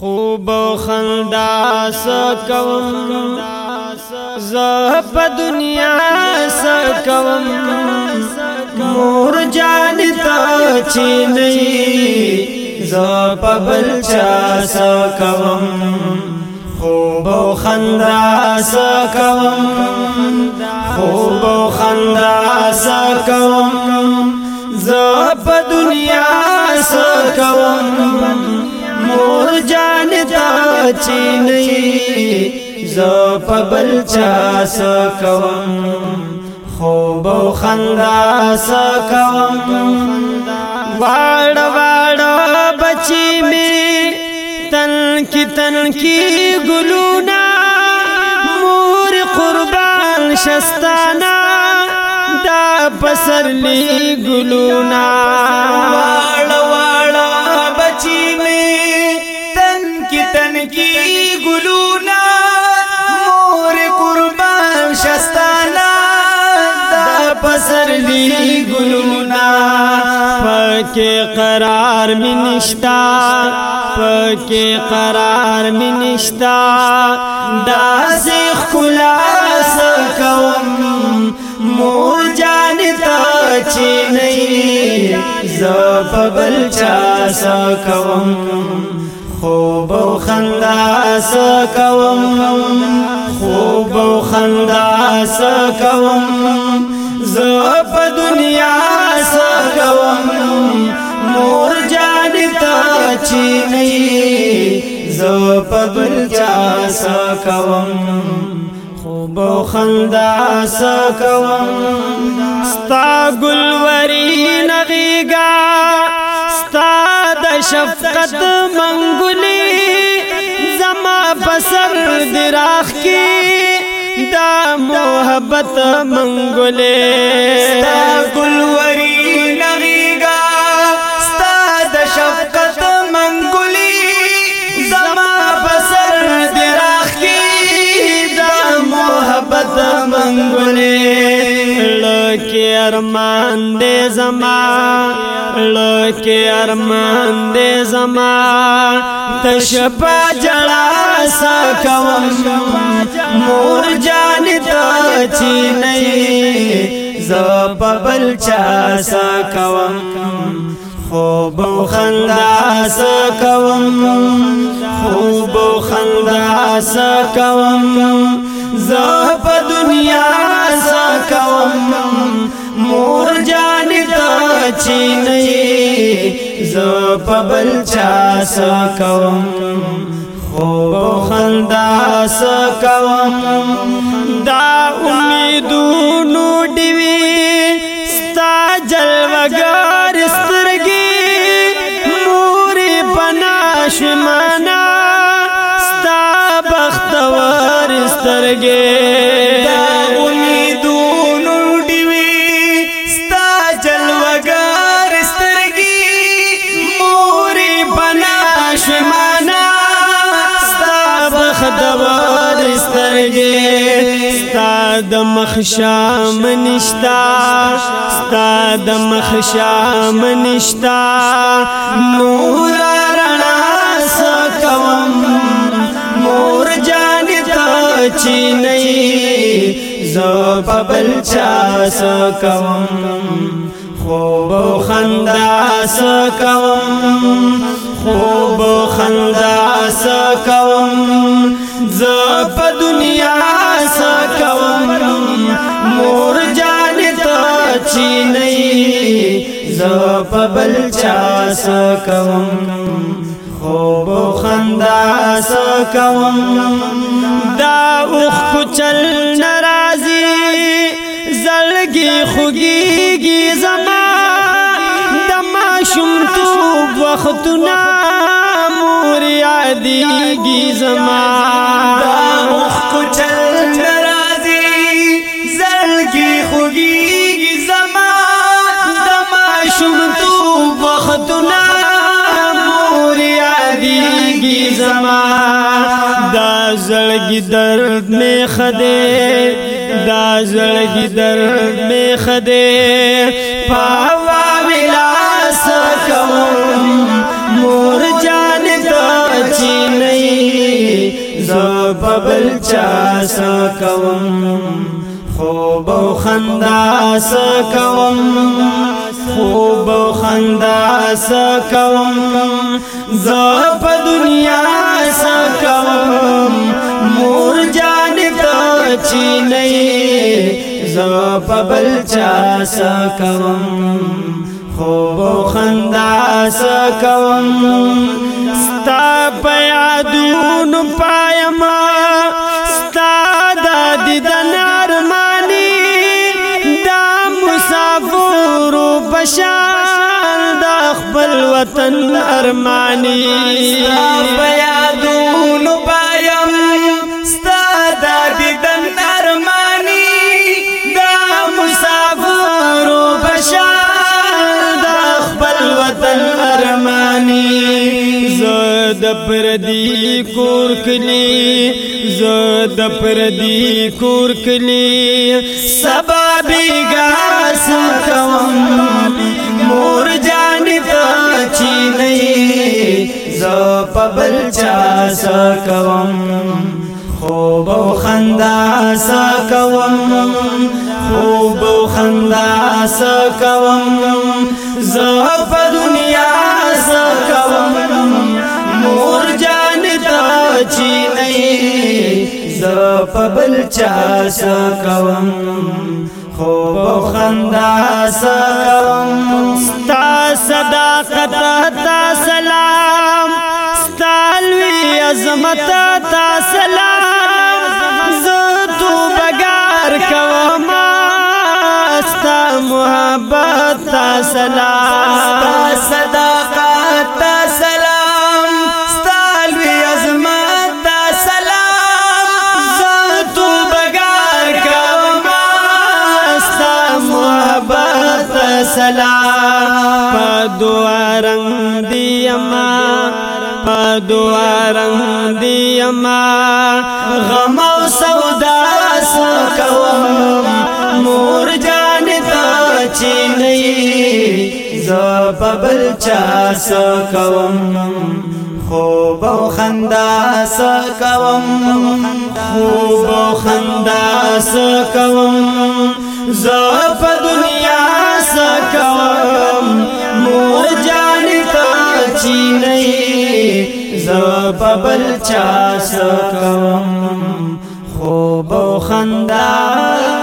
خوب خندا سکوم زه په دنیا سکوم مور جان ته چینې زه په بل چا سکوم خوب خندا سکوم خوب خندا سکوم زه په دنیا سکوم چې نه ز په بل چا سکوم خوب او خندا سکوم واړ واړ بچی می تن کی تن کی ګلونا مور قربان شستانا دا پسرلی ګلونا دی گلونا پکې قرار منشتا پکې قرار منشتا داس خلاص کوم مو جان تا چینې زف بل چا سکوم خوب او خندا سکوم خوب او خندا سکوم نه زه په بل چا سا کوم خوب او خندا سا کوم ستا ګل وری نغيګا ستا د شفقت منګلي زما بسر دراخ کی دا محبت منګلي ستا ګل وری ارمان دې زما لو کې ارمان دې زما تشپا جلا سکوم مور جان ته چی نه ز پبل چا سکوم خوب و خندا سکوم خوب و خندا سکوم زه په دنیا سکوم مور جان دا چینې ز په بل چا سکوم خو خندا سکوم دا امیدونو دیوی ستا جلوګار سترګي مور بنا شمانا ستا بختور سترګي دبر سترګې ستا د مخشام نشتا ستا د مخشام نشتا نور رڼا سکوم مور جان ته چینې زو په بلچا سکوم خوب خندا سکوم زه په بل چا سکوم خوب او خندا سکوم دا اوخ چل ناراضي زلګي خوګيږي زما د ماشوم تو وختونه مور یادېږي زما تنا موریا دیگی زما دا زلگی درد میں خدے دا زلگی درد میں خدے پاوا ملا سکم مور جان دا چینئی زب بلچا سکم خوب و خندا سکم خوب و خندا سکوم زه په دنیا سکوم مور جانب ته چینې زه په بل چا سکوم خوب و خندا سکوم وطن ارمانی بیادونو بایم ستا دا دیدن ارمانی دا مسافرو بشار دا خبر وطن ارمانی زد پردی کور کلی زد پردی کور کلی سبا بیگا سکوم مور زو پبل چا خوب خوب خندا سکو ہو بخندا سکون ہو بخند مور جان تا چی نه زو پبل چا خوب خندا ستا صداقت بخند عظمت تا سلام زتو بگار کوم استا محبت تا سلام تا صداقت سلام ستالوی عظمت سلام زتو بگار کوم استا محبت سلام په دوه رنگ دی امان دوارن دی اما غم او سودا سکوم مور جان تا چینی ز ببل چا سکوم خوب او خندا سکوم خوب او خندا سکوم ز په دنیا سکوم مور جان تا چینی زو پبل چا سکم خوب و خندا